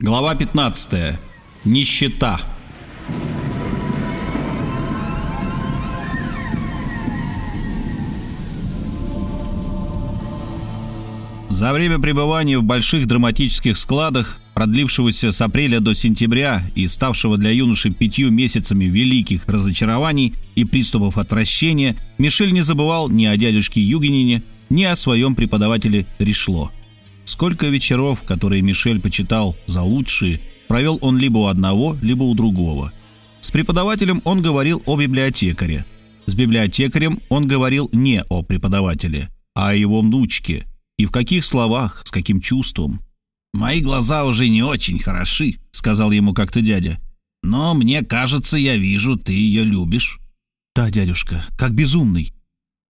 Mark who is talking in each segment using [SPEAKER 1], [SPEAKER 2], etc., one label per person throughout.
[SPEAKER 1] Глава 15. Нищета. За время пребывания в больших драматических складах, продлившегося с апреля до сентября и ставшего для юноши пятью месяцами великих разочарований и приступов отвращения, Мишель не забывал ни о дядюшке Югенине, ни о своем преподавателе Ришло. Сколько вечеров, которые Мишель почитал за лучшие, провел он либо у одного, либо у другого. С преподавателем он говорил о библиотекаре. С библиотекарем он говорил не о преподавателе, а о его внучке – и в каких словах, с каким чувством. «Мои глаза уже не очень хороши», — сказал ему как-то дядя. «Но мне кажется, я вижу, ты ее любишь».
[SPEAKER 2] «Да, дядюшка, как безумный».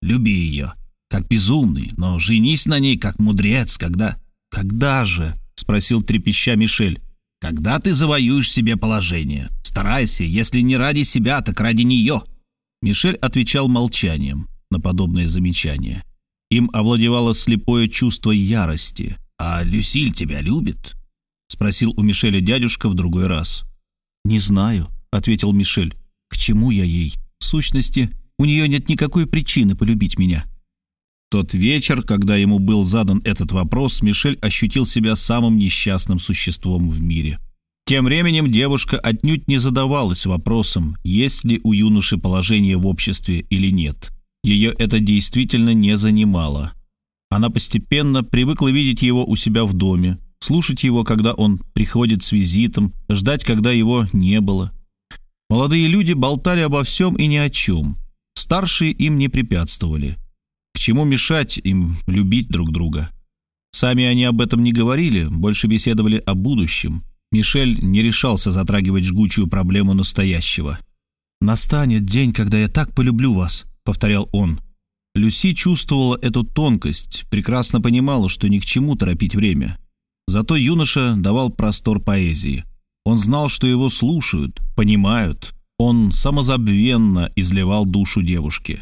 [SPEAKER 1] «Люби ее, как безумный, но женись на ней, как мудрец, когда...»
[SPEAKER 2] «Когда же?» — спросил трепеща Мишель.
[SPEAKER 1] «Когда ты завоюешь себе положение. Старайся, если не ради себя, так ради нее».
[SPEAKER 2] Мишель отвечал молчанием на подобное замечание. Им овладевало слепое чувство ярости.
[SPEAKER 1] «А Люсиль тебя любит?»
[SPEAKER 2] — спросил у Мишеля дядюшка в другой раз. «Не знаю», — ответил Мишель. «К чему я ей? В сущности, у нее нет никакой причины полюбить меня». Тот вечер, когда ему был задан этот вопрос, Мишель ощутил себя самым несчастным существом в мире. Тем временем девушка отнюдь не задавалась вопросом, есть ли у юноши положение в обществе или нет. Ее это действительно не занимало. Она постепенно привыкла видеть его у себя в доме, слушать его, когда он приходит с визитом, ждать, когда его не было. Молодые люди болтали обо всем и ни о чем. Старшие им не препятствовали. К чему мешать им любить друг друга? Сами они об этом не говорили, больше беседовали о будущем. Мишель не решался затрагивать жгучую проблему настоящего. «Настанет день, когда я так полюблю вас», — повторял он. Люси чувствовала эту тонкость, прекрасно понимала, что ни к чему торопить время. Зато юноша давал простор поэзии. Он знал, что его слушают, понимают. Он самозабвенно изливал душу девушки.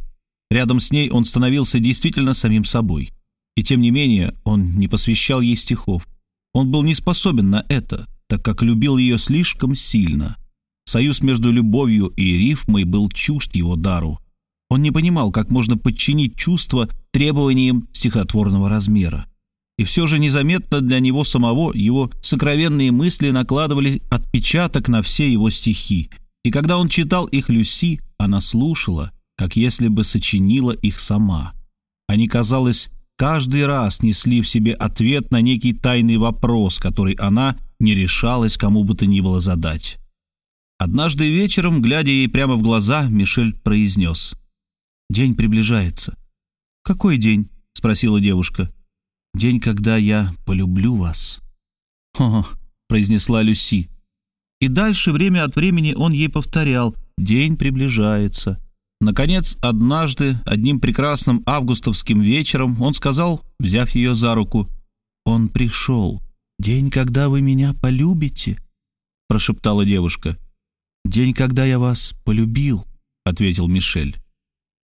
[SPEAKER 2] Рядом с ней он становился действительно самим собой. И тем не менее он не посвящал ей стихов. Он был не способен на это, так как любил ее слишком сильно. Союз между любовью и рифмой был чужд его дару. Он не понимал, как можно подчинить чувства требованиям стихотворного размера. И все же незаметно для него самого его сокровенные мысли накладывали отпечаток на все его стихи. И когда он читал их Люси, она слушала, как если бы сочинила их сама. Они, казалось, каждый раз несли в себе ответ на некий тайный вопрос, который она не решалась кому бы то ни было задать. Однажды вечером, глядя ей прямо в глаза, Мишель произнес День приближается. «Какой день?» — спросила девушка. «День, когда я полюблю вас». «Хо-хо», — произнесла Люси. И дальше время от времени он ей повторял «День приближается». Наконец, однажды, одним прекрасным августовским вечером, он сказал, взяв ее за руку, «Он пришел. День, когда вы меня полюбите», — прошептала девушка. «День, когда я вас полюбил», — ответил Мишель.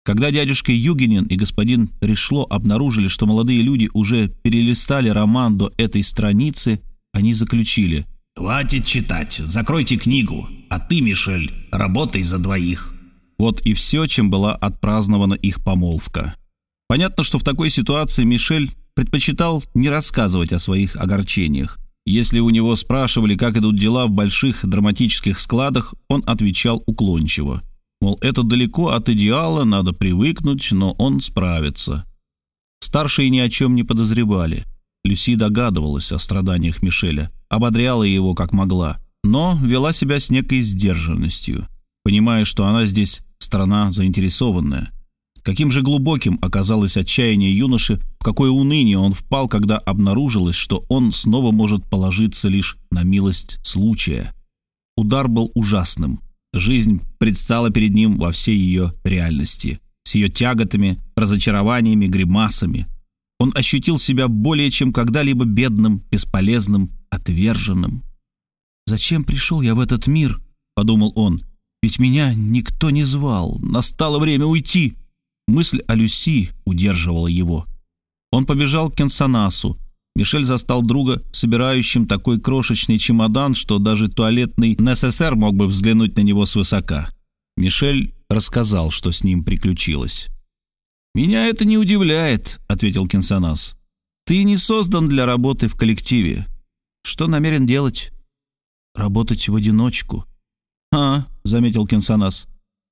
[SPEAKER 2] Когда дядюшка Югинин и господин Пришло обнаружили, что молодые люди уже перелистали роман до этой страницы, они заключили
[SPEAKER 1] «Хватит читать, закройте книгу, а ты, Мишель, работай за двоих».
[SPEAKER 2] Вот и все, чем была отпразднована их помолвка. Понятно, что в такой ситуации Мишель предпочитал не рассказывать о своих огорчениях. Если у него спрашивали, как идут дела в больших драматических складах, он отвечал уклончиво – Мол, это далеко от идеала, надо привыкнуть, но он справится. Старшие ни о чем не подозревали. Люси догадывалась о страданиях Мишеля, ободряла его как могла, но вела себя с некой сдержанностью, понимая, что она здесь страна заинтересованная. Каким же глубоким оказалось отчаяние юноши, в какое уныние он впал, когда обнаружилось, что он снова может положиться лишь на милость случая. Удар был ужасным – Жизнь предстала перед ним во всей ее реальности, с ее тяготами, разочарованиями, гримасами. Он ощутил себя более чем когда-либо бедным, бесполезным, отверженным. «Зачем пришел я в этот мир?» — подумал он. «Ведь меня никто не звал. Настало время уйти». Мысль о Люси удерживала его. Он побежал к Кенсанасу.
[SPEAKER 1] Мишель застал друга, собирающим такой крошечный чемодан, что даже туалетный НССР мог бы взглянуть на него свысока. Мишель рассказал, что с ним приключилось. «Меня это не удивляет», — ответил Кенсанас. «Ты не создан для работы в коллективе. Что намерен делать?» «Работать в одиночку». «А», — заметил Кенсанас.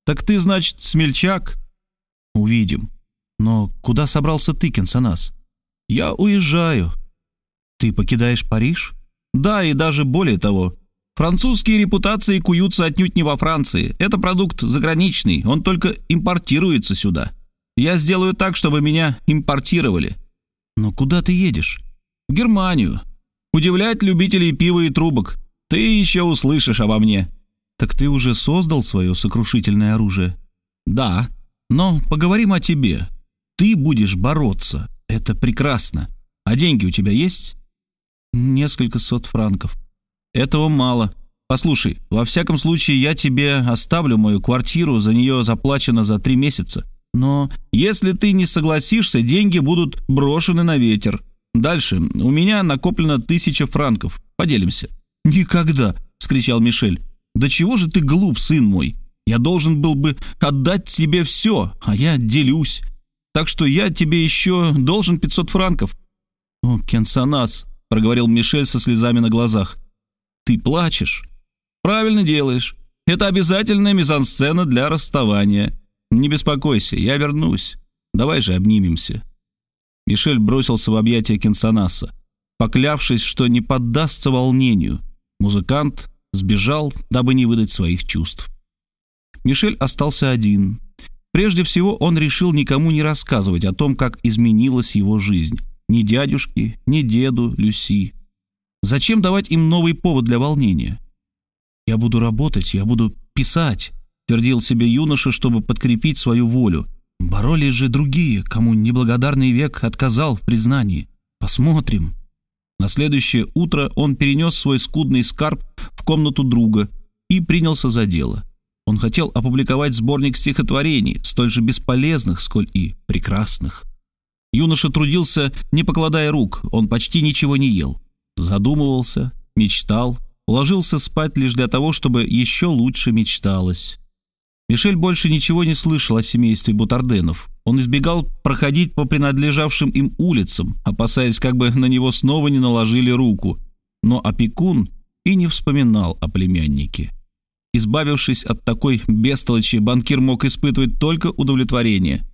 [SPEAKER 1] «Так ты, значит, смельчак?» «Увидим. Но куда собрался ты, Кенсанас?» «Я уезжаю». «Ты покидаешь Париж?» «Да, и даже более того. Французские репутации куются отнюдь не во Франции. Это продукт заграничный, он только импортируется сюда. Я сделаю так, чтобы меня импортировали». «Но куда ты едешь?» «В Германию. Удивлять любителей пива и трубок. Ты еще услышишь обо мне». «Так ты уже создал свое сокрушительное оружие?» «Да. Но поговорим о тебе. Ты будешь бороться. Это прекрасно. А деньги у тебя есть?» «Несколько сот франков». «Этого мало. Послушай, во всяком случае я тебе оставлю мою квартиру, за нее заплачено за три месяца. Но если ты не согласишься, деньги будут брошены на ветер. Дальше. У меня накоплено тысяча франков. Поделимся». «Никогда!» — вскричал Мишель. «Да чего же ты глуп, сын мой? Я должен был бы отдать тебе все, а я делюсь. Так что я тебе еще должен 500 франков». «О, Кенсанас!» — проговорил Мишель со слезами на глазах. «Ты плачешь?» «Правильно делаешь. Это обязательная мизансцена для расставания. Не беспокойся, я вернусь. Давай же обнимемся». Мишель бросился в объятия Кенсанаса, поклявшись, что не поддастся волнению. Музыкант сбежал, дабы не выдать своих чувств. Мишель остался один. Прежде всего он решил никому не рассказывать о том, как изменилась его жизнь. Ни дядюшке, ни деду, Люси. Зачем давать им новый повод для волнения? «Я буду работать, я буду писать», — твердил себе юноша, чтобы подкрепить свою волю. Боролись же другие, кому неблагодарный век отказал в признании. Посмотрим. На следующее утро он перенес свой скудный скарб в комнату друга и принялся за дело. Он хотел опубликовать сборник стихотворений, столь же бесполезных, сколь и прекрасных. Юноша трудился, не покладая рук, он почти ничего не ел. Задумывался, мечтал, ложился спать лишь для того, чтобы еще лучше мечталось. Мишель больше ничего не слышал о семействе Бутарденов. Он избегал проходить по принадлежавшим им улицам, опасаясь, как бы на него снова не наложили руку. Но опекун и не вспоминал о племяннике. Избавившись от такой бестолочи, банкир мог испытывать только удовлетворение.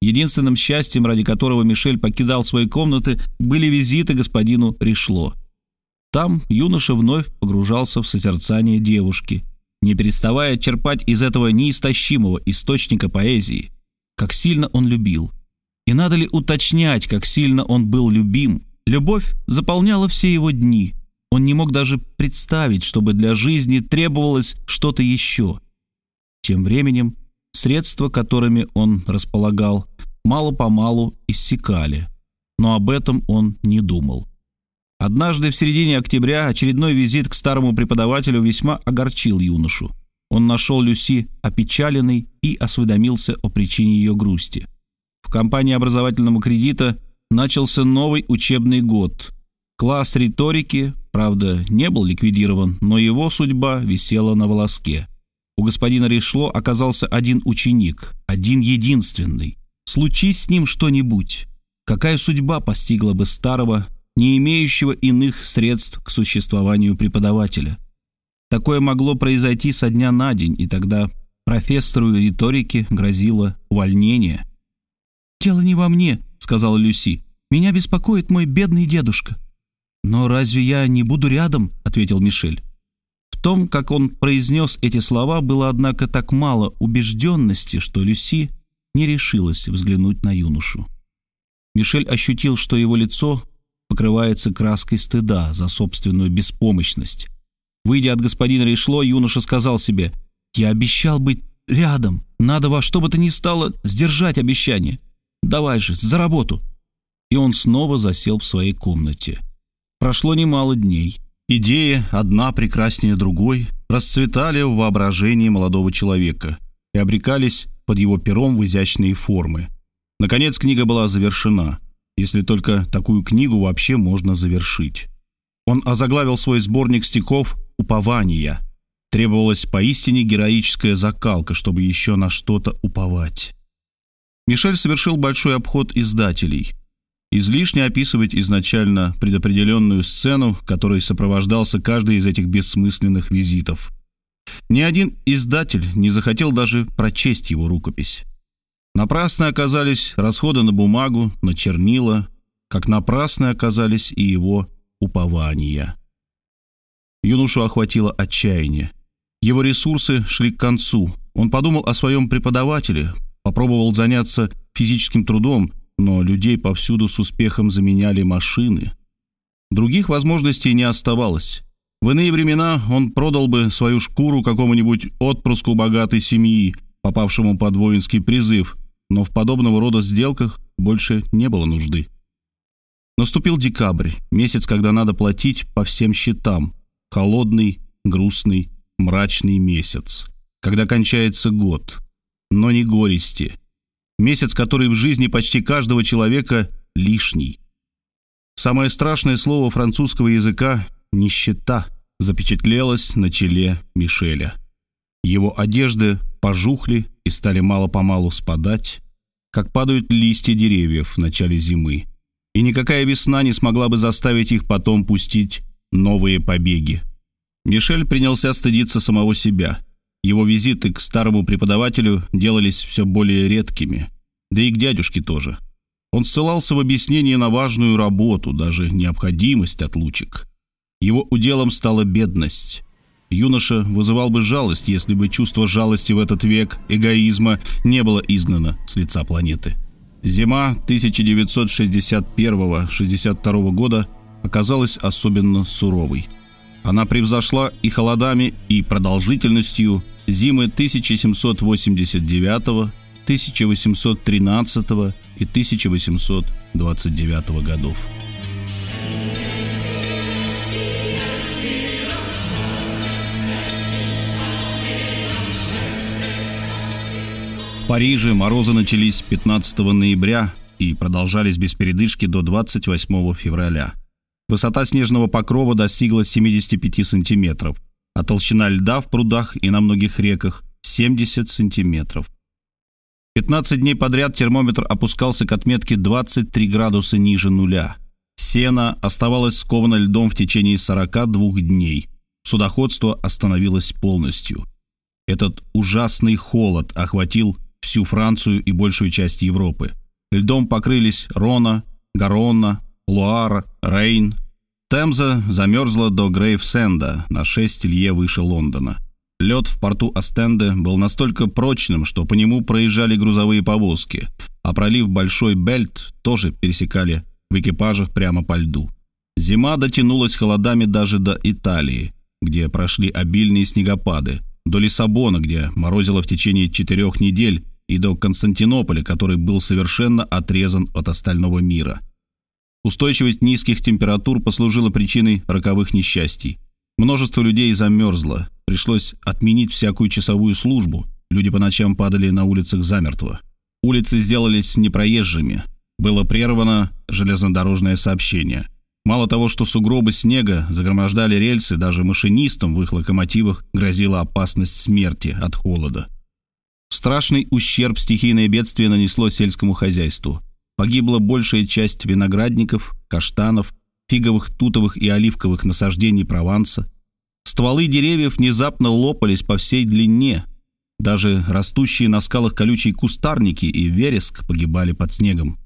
[SPEAKER 1] Единственным счастьем, ради которого Мишель покидал свои комнаты, были визиты господину Пришло. Там юноша вновь погружался в созерцание девушки, не переставая черпать из этого неистощимого источника поэзии. Как сильно он любил. И надо ли уточнять, как сильно он был любим? Любовь заполняла все его дни. Он не мог даже представить, чтобы для жизни требовалось что-то еще. Тем временем средства, которыми он располагал, мало-помалу иссякали. Но об этом он не думал. Однажды в середине октября очередной визит к старому преподавателю весьма огорчил юношу. Он нашел Люси опечаленной и осведомился о причине ее грусти. В компании образовательного кредита начался новый учебный год. Класс риторики, правда, не был ликвидирован, но его судьба висела на волоске. У господина Решло оказался один ученик, один единственный. Случись с ним что-нибудь, какая судьба постигла бы старого не имеющего иных средств к существованию преподавателя. Такое могло произойти со дня на день, и тогда профессору риторики грозило увольнение. «Дело не во мне», — сказала Люси. «Меня беспокоит мой бедный дедушка». «Но разве я не буду рядом?» — ответил Мишель. В том, как он произнес эти слова, было, однако, так мало убежденности, что Люси не решилась взглянуть на юношу. Мишель ощутил, что его лицо покрывается краской стыда за собственную беспомощность. Выйдя от господина Решло, юноша сказал себе, «Я обещал быть рядом. Надо во что бы то ни стало сдержать обещание. Давай же, за работу!» И он снова засел в своей комнате. Прошло немало дней. Идеи, одна прекраснее другой, расцветали в воображении молодого человека и обрекались под его пером в изящные формы. Наконец книга была завершена. если только такую книгу вообще можно завершить. Он озаглавил свой сборник стихов «Упования». Требовалась поистине героическая закалка, чтобы еще на что-то уповать. Мишель совершил большой обход издателей. Излишне описывать изначально предопределенную сцену, которой сопровождался каждый из этих бессмысленных визитов. Ни один издатель не захотел даже прочесть его рукопись. Напрасны оказались расходы на бумагу, на чернила, как напрасны оказались и его упования. Юношу охватило отчаяние. Его ресурсы шли к концу. Он подумал о своем преподавателе, попробовал заняться физическим трудом, но людей повсюду с успехом заменяли машины. Других возможностей не оставалось. В иные времена он продал бы свою шкуру какому-нибудь отпрыску богатой семьи, попавшему под воинский призыв, но в подобного рода сделках больше не было нужды. Наступил декабрь, месяц, когда надо платить по всем счетам. Холодный, грустный, мрачный месяц, когда кончается год. Но не горести. Месяц, который в жизни почти каждого человека лишний. Самое страшное слово французского языка – нищета – запечатлелось на челе Мишеля. Его одежды пожухли и стали мало-помалу спадать, как падают листья деревьев в начале зимы и никакая весна не смогла бы заставить их потом пустить новые побеги. Мишель принялся стыдиться самого себя. Его визиты к старому преподавателю делались все более редкими, да и к дядюшке тоже. Он ссылался в объяснении на важную работу, даже необходимость отлучек. Его уделом стала бедность. Юноша вызывал бы жалость, если бы чувство жалости в этот век эгоизма не было изгнано с лица планеты. Зима 1961-62 года оказалась особенно суровой. Она превзошла и холодами, и продолжительностью зимы 1789, 1813 и 1829 годов. В Париже морозы начались 15 ноября и продолжались без передышки до 28 февраля. Высота снежного покрова достигла 75 сантиметров, а толщина льда в прудах и на многих реках – 70 сантиметров. 15 дней подряд термометр опускался к отметке 23 градуса ниже нуля. Сена оставалась скована льдом в течение 42 дней. Судоходство остановилось полностью. Этот ужасный холод охватил всю Францию и большую часть Европы. Льдом покрылись Рона, Гаронна, Луар, Рейн. Темза замерзла до Грейвсенда на 6 лье выше Лондона. Лед в порту Астенде был настолько прочным, что по нему проезжали грузовые повозки, а пролив Большой Бельт тоже пересекали в экипажах прямо по льду. Зима дотянулась холодами даже до Италии, где прошли обильные снегопады, до Лиссабона, где морозило в течение четырех недель, и до Константинополя, который был совершенно отрезан от остального мира. Устойчивость низких температур послужила причиной роковых несчастий. Множество людей замерзло, пришлось отменить всякую часовую службу, люди по ночам падали на улицах замертво. Улицы сделались непроезжими, было прервано железнодорожное сообщение. Мало того, что сугробы снега загромождали рельсы, даже машинистам в их локомотивах грозила опасность смерти от холода. Страшный ущерб стихийное бедствие нанесло сельскому хозяйству. Погибла большая часть виноградников, каштанов, фиговых, тутовых и оливковых насаждений Прованса. Стволы деревьев внезапно лопались по всей длине. Даже растущие на скалах колючие кустарники и вереск погибали под снегом.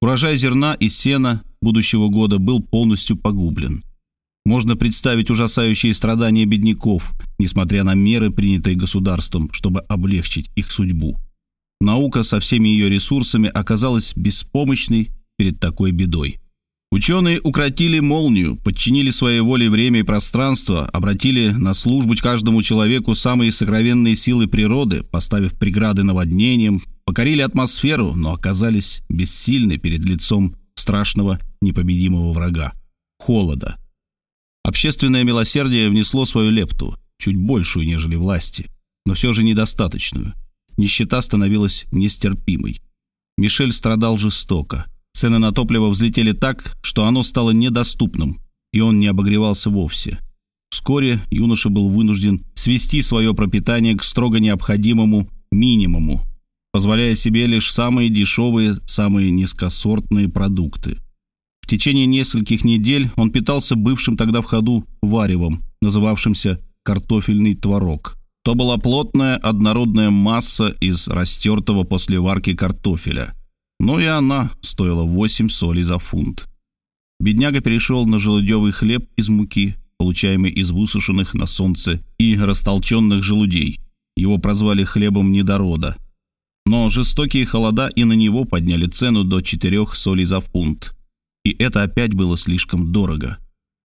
[SPEAKER 1] Урожай зерна и сена будущего года был полностью погублен. Можно представить ужасающие страдания бедняков, несмотря на меры, принятые государством, чтобы облегчить их судьбу. Наука со всеми ее ресурсами оказалась беспомощной перед такой бедой. Ученые укротили молнию, подчинили своей воле время и пространство, обратили на службу каждому человеку самые сокровенные силы природы, поставив преграды наводнениям, покорили атмосферу, но оказались бессильны перед лицом страшного непобедимого врага – холода – Общественное милосердие внесло свою лепту, чуть большую, нежели власти, но все же недостаточную. Нищета становилась нестерпимой. Мишель страдал жестоко. Цены на топливо взлетели так, что оно стало недоступным, и он не обогревался вовсе. Вскоре юноша был вынужден свести свое пропитание к строго необходимому минимуму, позволяя себе лишь самые дешевые, самые низкосортные продукты. В течение нескольких недель он питался бывшим тогда в ходу варевом, называвшимся картофельный творог. То была плотная однородная масса из растертого после варки картофеля. Но и она стоила 8 солей за фунт. Бедняга перешел на желудевый хлеб из муки, получаемый из высушенных на солнце и растолченных желудей. Его прозвали хлебом недорода. Но жестокие холода и на него подняли цену до 4 солей за фунт. И это опять было слишком дорого.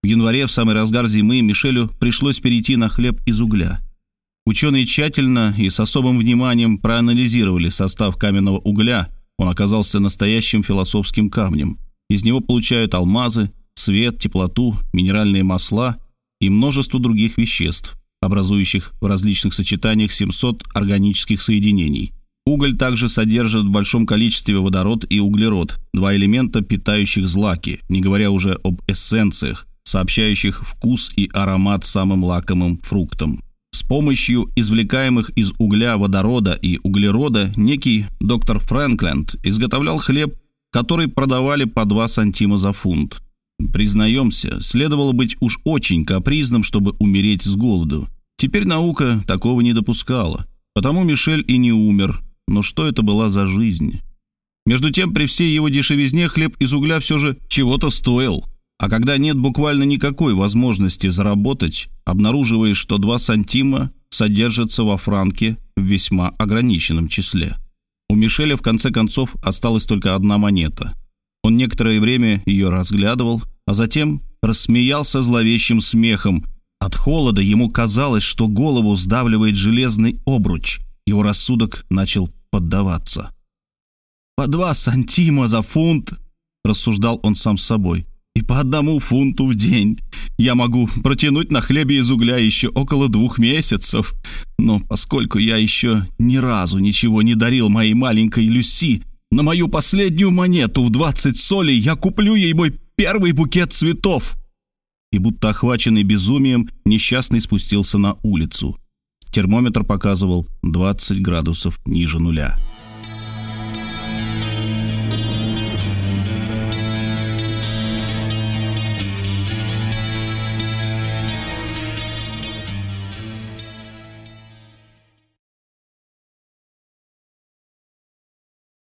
[SPEAKER 1] В январе, в самый разгар зимы, Мишелю пришлось перейти на хлеб из угля. Ученые тщательно и с особым вниманием проанализировали состав каменного угля. Он оказался настоящим философским камнем. Из него получают алмазы, свет, теплоту, минеральные масла и множество других веществ, образующих в различных сочетаниях 700 органических соединений. Уголь также содержит в большом количестве водород и углерод, два элемента, питающих злаки, не говоря уже об эссенциях, сообщающих вкус и аромат самым лакомым фруктам. Помощью извлекаемых из угля водорода и углерода некий доктор Фрэнкленд изготовлял хлеб, который продавали по 2 сантима за фунт. Признаемся, следовало быть уж очень капризным, чтобы умереть с голоду. Теперь наука такого не допускала. Потому Мишель и не умер. Но что это была за жизнь? Между тем, при всей его дешевизне хлеб из угля все же чего-то стоил. А когда нет буквально никакой возможности заработать, обнаруживаешь, что 2 сантима содержатся во франке в весьма ограниченном числе. У Мишеля в конце концов осталась только одна монета. Он некоторое время ее разглядывал, а затем рассмеялся зловещим смехом. От холода ему казалось, что голову сдавливает железный обруч. Его рассудок начал поддаваться. «По два сантима за фунт», — рассуждал он сам с собой и по одному фунту в день. Я могу протянуть на хлебе из угля еще около двух месяцев. Но поскольку я еще ни разу ничего не дарил моей маленькой Люси, на мою последнюю монету в 20 солей я куплю ей мой первый букет цветов». И будто охваченный безумием, несчастный спустился на улицу. Термометр показывал 20 градусов ниже нуля.